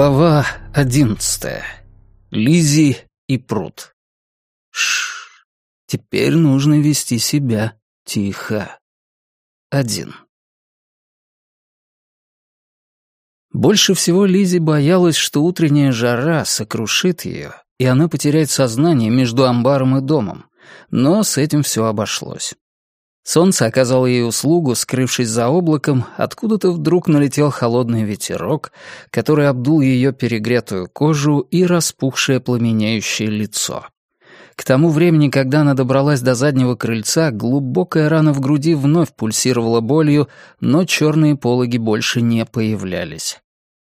Глава одиннадцатая. Лизи и пруд. Шш. Теперь нужно вести себя тихо. Один. Больше всего Лизи боялась, что утренняя жара сокрушит ее, и она потеряет сознание между амбаром и домом. Но с этим все обошлось. Солнце оказало ей услугу, скрывшись за облаком, откуда-то вдруг налетел холодный ветерок, который обдул ее перегретую кожу и распухшее пламенеющее лицо. К тому времени, когда она добралась до заднего крыльца, глубокая рана в груди вновь пульсировала болью, но черные пологи больше не появлялись.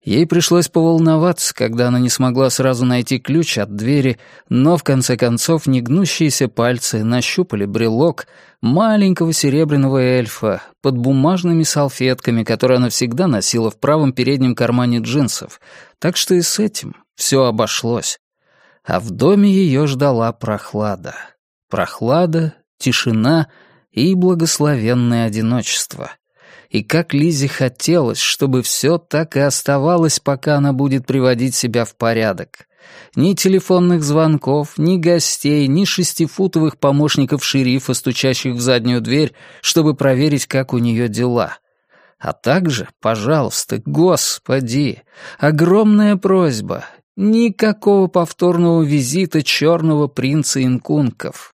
Ей пришлось поволноваться, когда она не смогла сразу найти ключ от двери, но в конце концов негнущиеся пальцы нащупали брелок маленького серебряного эльфа под бумажными салфетками, которые она всегда носила в правом переднем кармане джинсов, так что и с этим все обошлось. А в доме ее ждала прохлада. Прохлада, тишина и благословенное одиночество — и как Лизе хотелось, чтобы все так и оставалось, пока она будет приводить себя в порядок. Ни телефонных звонков, ни гостей, ни шестифутовых помощников шерифа, стучащих в заднюю дверь, чтобы проверить, как у нее дела. А также, пожалуйста, господи, огромная просьба, никакого повторного визита черного принца инкунков.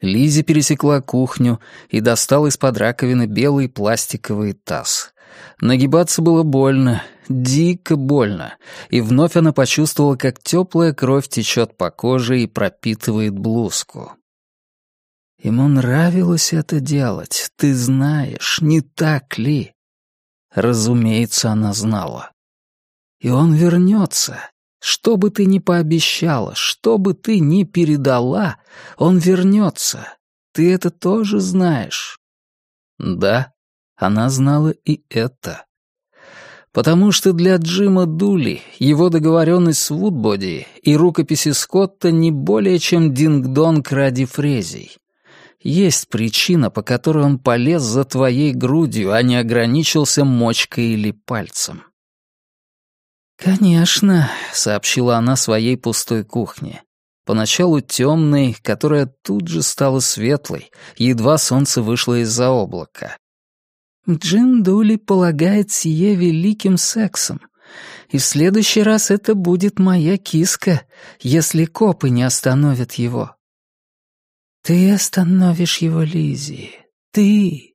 Лизи пересекла кухню и достала из-под раковины белый пластиковый таз. Нагибаться было больно, дико больно, и вновь она почувствовала, как теплая кровь течет по коже и пропитывает блузку. Ему нравилось это делать, ты знаешь, не так ли? Разумеется, она знала. И он вернется, что бы ты ни пообещала, что бы ты ни передала, он вернется. Ты это тоже знаешь. Да, она знала и это. Потому что для Джима Дули его договоренность с Вудбоди и рукописи Скотта не более чем динг-донг ради фрезий. Есть причина, по которой он полез за твоей грудью, а не ограничился мочкой или пальцем. «Конечно», — сообщила она своей пустой кухне. Поначалу темной, которая тут же стала светлой, едва солнце вышло из-за облака. Джин Дули полагает сие великим сексом. И в следующий раз это будет моя киска, если копы не остановят его. Ты остановишь его, Лизи. Ты.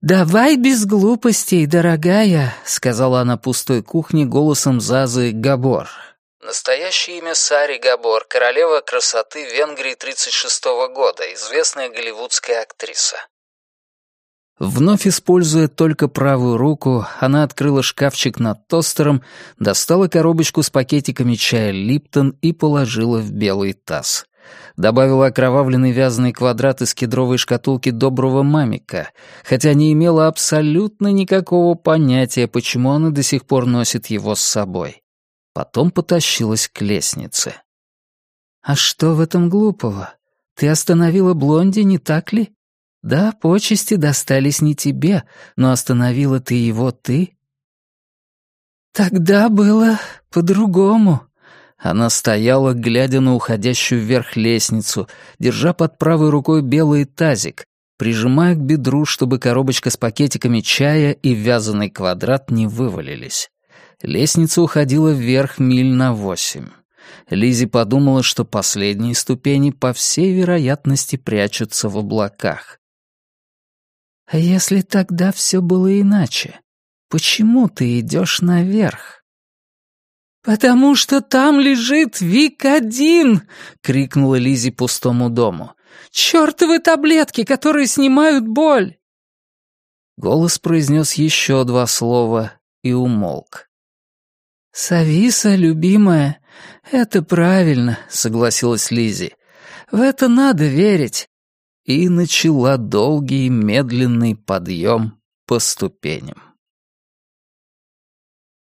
«Давай без глупостей, дорогая», — сказала она пустой кухне голосом Зазы Габор. Настоящее имя Сари Габор, королева красоты Венгрии 36-го года, известная голливудская актриса. Вновь используя только правую руку, она открыла шкафчик над тостером, достала коробочку с пакетиками чая «Липтон» и положила в белый таз добавила окровавленный вязаный квадрат из кедровой шкатулки доброго мамика, хотя не имела абсолютно никакого понятия, почему она до сих пор носит его с собой. Потом потащилась к лестнице. «А что в этом глупого? Ты остановила Блонди, не так ли? Да, почести достались не тебе, но остановила ты его ты». «Тогда было по-другому», она стояла, глядя на уходящую вверх лестницу, держа под правой рукой белый тазик, прижимая к бедру, чтобы коробочка с пакетиками чая и вязаный квадрат не вывалились. Лестница уходила вверх миль на восемь. Лизи подумала, что последние ступени, по всей вероятности, прячутся в облаках. «А если тогда все было иначе? Почему ты идешь наверх?» «Потому что там лежит Вик-1!» — крикнула Лизи пустому дому. «Чёртовы таблетки, которые снимают боль!» Голос произнес еще два слова и умолк. «Сависа, любимая, это правильно», — согласилась Лизи. «В это надо верить». И начала долгий медленный подъем по ступеням.